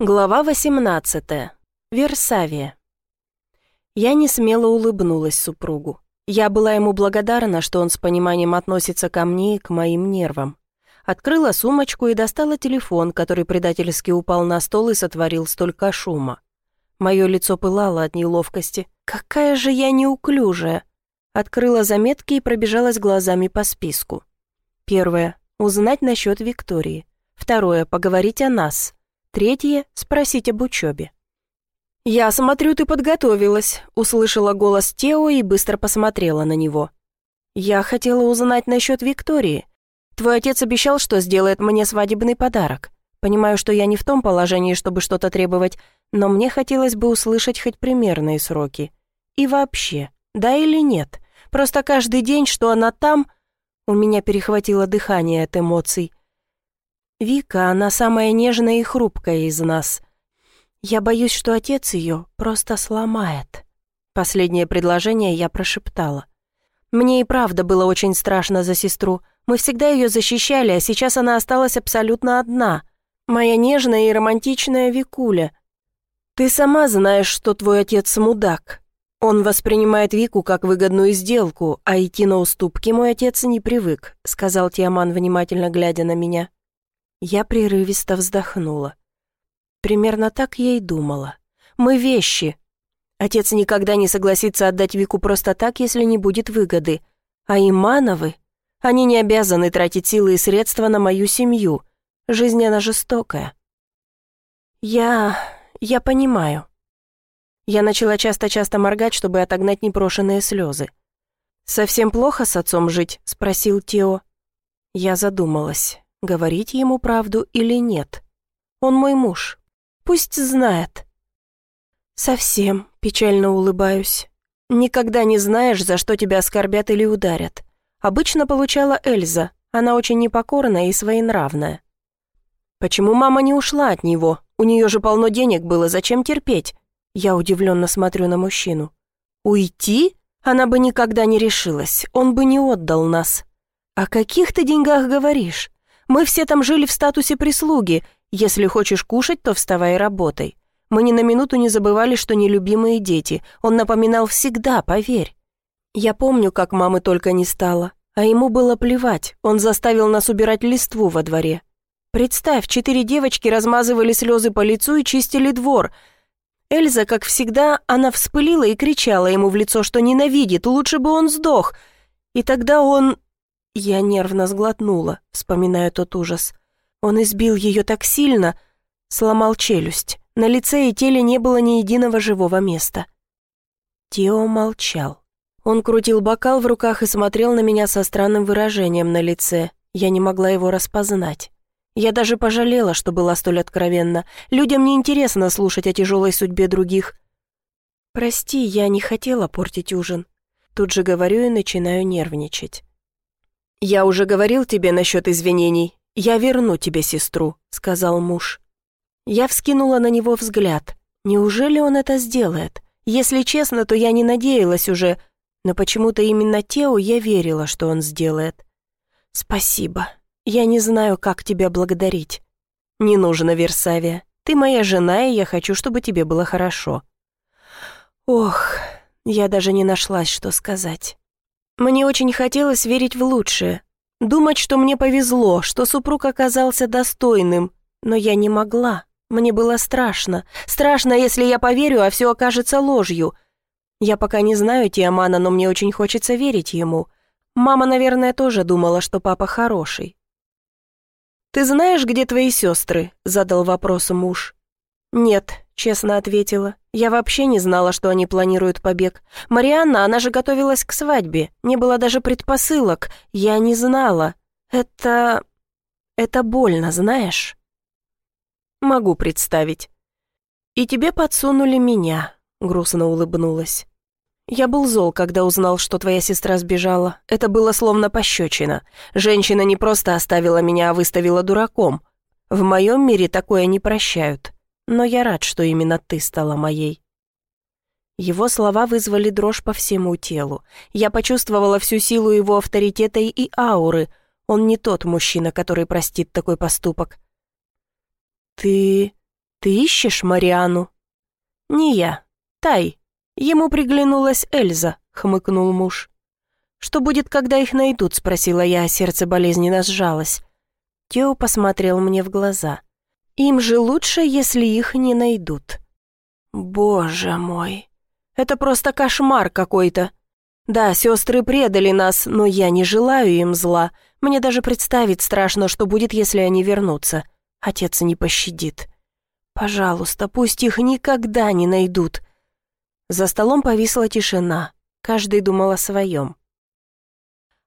Глава 18. Версавия. Я не смело улыбнулась супругу. Я была ему благодарна, что он с пониманием относится ко мне и к моим нервам. Открыла сумочку и достала телефон, который предательски упал на стол и сотворил столько шума. Мое лицо пылало от неловкости. Какая же я неуклюжая! Открыла заметки и пробежалась глазами по списку. Первое. Узнать насчет Виктории. Второе. Поговорить о нас. Третье — спросить об учебе. «Я смотрю, ты подготовилась», — услышала голос Тео и быстро посмотрела на него. «Я хотела узнать насчет Виктории. Твой отец обещал, что сделает мне свадебный подарок. Понимаю, что я не в том положении, чтобы что-то требовать, но мне хотелось бы услышать хоть примерные сроки. И вообще, да или нет? Просто каждый день, что она там...» У меня перехватило дыхание от эмоций. Вика, она самая нежная и хрупкая из нас. Я боюсь, что отец ее просто сломает. Последнее предложение я прошептала. Мне и правда было очень страшно за сестру. Мы всегда ее защищали, а сейчас она осталась абсолютно одна. Моя нежная и романтичная Викуля. Ты сама знаешь, что твой отец мудак. Он воспринимает Вику как выгодную сделку, а идти на уступки мой отец не привык, сказал Тиаман, внимательно глядя на меня. Я прерывисто вздохнула. Примерно так я и думала. Мы вещи. Отец никогда не согласится отдать Вику просто так, если не будет выгоды. А Имановы? Они не обязаны тратить силы и средства на мою семью. Жизнь она жестокая. Я... я понимаю. Я начала часто-часто моргать, чтобы отогнать непрошенные слезы. «Совсем плохо с отцом жить?» — спросил Тео. Я задумалась говорить ему правду или нет. Он мой муж. Пусть знает. Совсем печально улыбаюсь. Никогда не знаешь, за что тебя оскорбят или ударят. Обычно получала Эльза. Она очень непокорная и своенравная. Почему мама не ушла от него? У нее же полно денег было, зачем терпеть? Я удивленно смотрю на мужчину. Уйти? Она бы никогда не решилась, он бы не отдал нас. О каких ты деньгах говоришь? Мы все там жили в статусе прислуги. Если хочешь кушать, то вставай и работай. Мы ни на минуту не забывали, что нелюбимые дети. Он напоминал всегда, поверь. Я помню, как мамы только не стало. А ему было плевать. Он заставил нас убирать листву во дворе. Представь, четыре девочки размазывали слезы по лицу и чистили двор. Эльза, как всегда, она вспылила и кричала ему в лицо, что ненавидит, лучше бы он сдох. И тогда он я нервно сглотнула, вспоминая тот ужас. Он избил ее так сильно, сломал челюсть. На лице и теле не было ни единого живого места. Тео молчал. Он крутил бокал в руках и смотрел на меня со странным выражением на лице. Я не могла его распознать. Я даже пожалела, что была столь откровенна. Людям не интересно слушать о тяжелой судьбе других. «Прости, я не хотела портить ужин». Тут же говорю и начинаю нервничать. «Я уже говорил тебе насчет извинений. Я верну тебе сестру», — сказал муж. Я вскинула на него взгляд. Неужели он это сделает? Если честно, то я не надеялась уже, но почему-то именно Тео я верила, что он сделает. «Спасибо. Я не знаю, как тебя благодарить». «Не нужно, Версавия. Ты моя жена, и я хочу, чтобы тебе было хорошо». Ох, я даже не нашлась, что сказать. Мне очень хотелось верить в лучшее, думать, что мне повезло, что супруг оказался достойным, но я не могла. Мне было страшно. Страшно, если я поверю, а все окажется ложью. Я пока не знаю Тиамана, но мне очень хочется верить ему. Мама, наверное, тоже думала, что папа хороший. «Ты знаешь, где твои сестры?» — задал вопрос муж. «Нет», — честно ответила. «Я вообще не знала, что они планируют побег. Марианна, она же готовилась к свадьбе. Не было даже предпосылок. Я не знала. Это... это больно, знаешь?» «Могу представить». «И тебе подсунули меня», — грустно улыбнулась. «Я был зол, когда узнал, что твоя сестра сбежала. Это было словно пощечина. Женщина не просто оставила меня, а выставила дураком. В моем мире такое не прощают» но я рад, что именно ты стала моей». Его слова вызвали дрожь по всему телу. Я почувствовала всю силу его авторитета и ауры. Он не тот мужчина, который простит такой поступок. «Ты... «Ты ищешь Мариану?» «Не я. Тай. Ему приглянулась Эльза», — хмыкнул муж. «Что будет, когда их найдут?» — спросила я, а сердце болезненно сжалось. Тео посмотрел мне в глаза. «Им же лучше, если их не найдут». «Боже мой, это просто кошмар какой-то. Да, сестры предали нас, но я не желаю им зла. Мне даже представить страшно, что будет, если они вернутся. Отец не пощадит. Пожалуйста, пусть их никогда не найдут». За столом повисла тишина. Каждый думал о своем.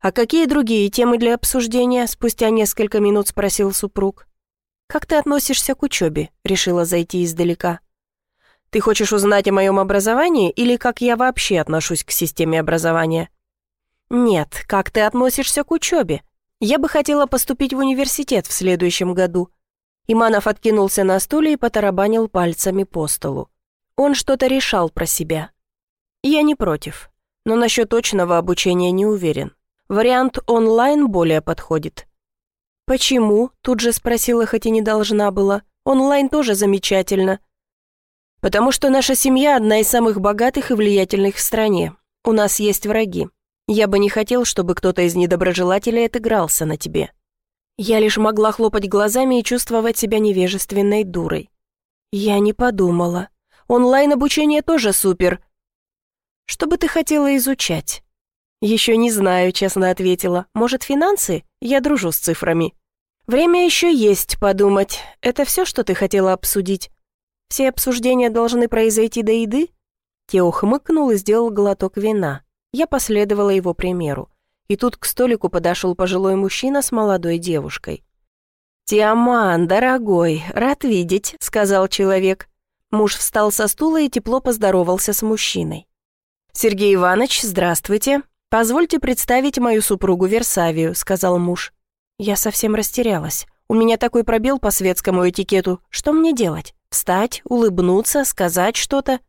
«А какие другие темы для обсуждения?» Спустя несколько минут спросил супруг. «Как ты относишься к учебе?» Решила зайти издалека. «Ты хочешь узнать о моем образовании или как я вообще отношусь к системе образования?» «Нет, как ты относишься к учебе? Я бы хотела поступить в университет в следующем году». Иманов откинулся на стуле и потарабанил пальцами по столу. Он что-то решал про себя. «Я не против, но насчет точного обучения не уверен. Вариант онлайн более подходит». «Почему?» – тут же спросила, хоть и не должна была. «Онлайн тоже замечательно». «Потому что наша семья одна из самых богатых и влиятельных в стране. У нас есть враги. Я бы не хотел, чтобы кто-то из недоброжелателей отыгрался на тебе». Я лишь могла хлопать глазами и чувствовать себя невежественной дурой. Я не подумала. Онлайн-обучение тоже супер. Что бы ты хотела изучать? «Еще не знаю», — честно ответила. «Может, финансы? Я дружу с цифрами». «Время еще есть подумать. Это все, что ты хотела обсудить? Все обсуждения должны произойти до еды?» Тео хмыкнул и сделал глоток вина. Я последовала его примеру. И тут к столику подошел пожилой мужчина с молодой девушкой. «Тиаман, дорогой, рад видеть», — сказал человек. Муж встал со стула и тепло поздоровался с мужчиной. «Сергей Иванович, здравствуйте. «Позвольте представить мою супругу Версавию», — сказал муж. Я совсем растерялась. У меня такой пробел по светскому этикету. Что мне делать? Встать, улыбнуться, сказать что-то?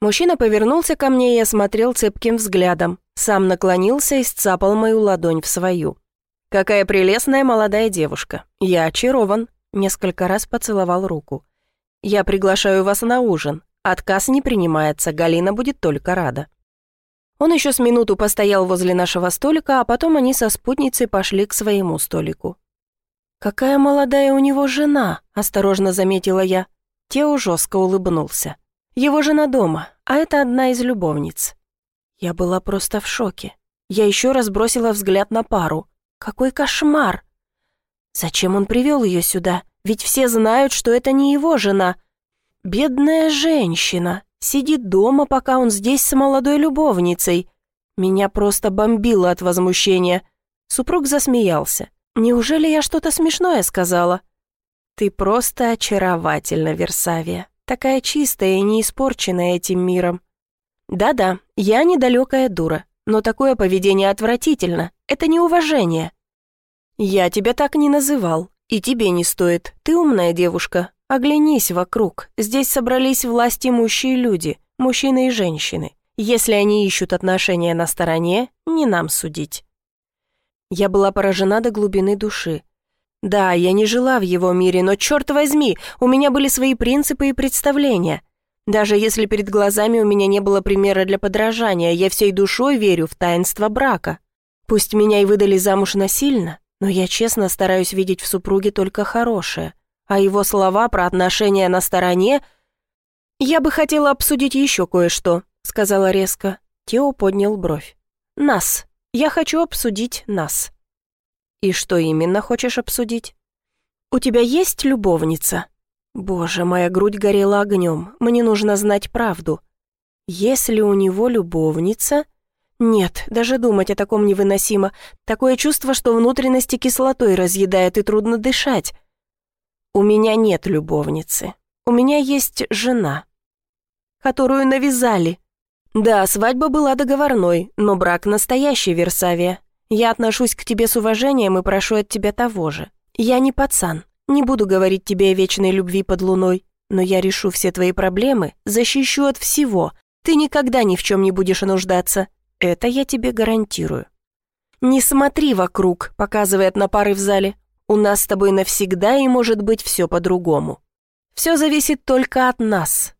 Мужчина повернулся ко мне и осмотрел цепким взглядом. Сам наклонился и сцапал мою ладонь в свою. «Какая прелестная молодая девушка. Я очарован». Несколько раз поцеловал руку. «Я приглашаю вас на ужин. Отказ не принимается, Галина будет только рада». Он еще с минуту постоял возле нашего столика, а потом они со спутницей пошли к своему столику. «Какая молодая у него жена», — осторожно заметила я. Тео жестко улыбнулся. «Его жена дома, а это одна из любовниц». Я была просто в шоке. Я еще раз бросила взгляд на пару. Какой кошмар! Зачем он привел ее сюда? Ведь все знают, что это не его жена. Бедная женщина. Сидит дома, пока он здесь с молодой любовницей. Меня просто бомбило от возмущения. Супруг засмеялся. «Неужели я что-то смешное сказала?» «Ты просто очаровательна, Версавия. Такая чистая и не испорченная этим миром». «Да-да, я недалекая дура, но такое поведение отвратительно. Это неуважение». «Я тебя так не называл, и тебе не стоит. Ты умная девушка, Оглянись вокруг. Здесь собрались власть имущие люди, мужчины и женщины. Если они ищут отношения на стороне, не нам судить. Я была поражена до глубины души. Да, я не жила в его мире, но, черт возьми, у меня были свои принципы и представления. Даже если перед глазами у меня не было примера для подражания, я всей душой верю в таинство брака. Пусть меня и выдали замуж насильно, но я честно стараюсь видеть в супруге только хорошее а его слова про отношения на стороне... «Я бы хотела обсудить еще кое-что», — сказала резко. Тео поднял бровь. «Нас. Я хочу обсудить нас». «И что именно хочешь обсудить?» «У тебя есть любовница?» «Боже, моя грудь горела огнем. Мне нужно знать правду. Если у него любовница...» «Нет, даже думать о таком невыносимо. Такое чувство, что внутренности кислотой разъедает и трудно дышать. У меня нет любовницы. У меня есть жена, которую навязали. Да, свадьба была договорной, но брак настоящий, Версавия. Я отношусь к тебе с уважением и прошу от тебя того же. Я не пацан, не буду говорить тебе о вечной любви под луной, но я решу все твои проблемы, защищу от всего. Ты никогда ни в чем не будешь нуждаться. Это я тебе гарантирую. «Не смотри вокруг», — показывает на пары в зале. У нас с тобой навсегда и может быть все по-другому». Все зависит только от нас.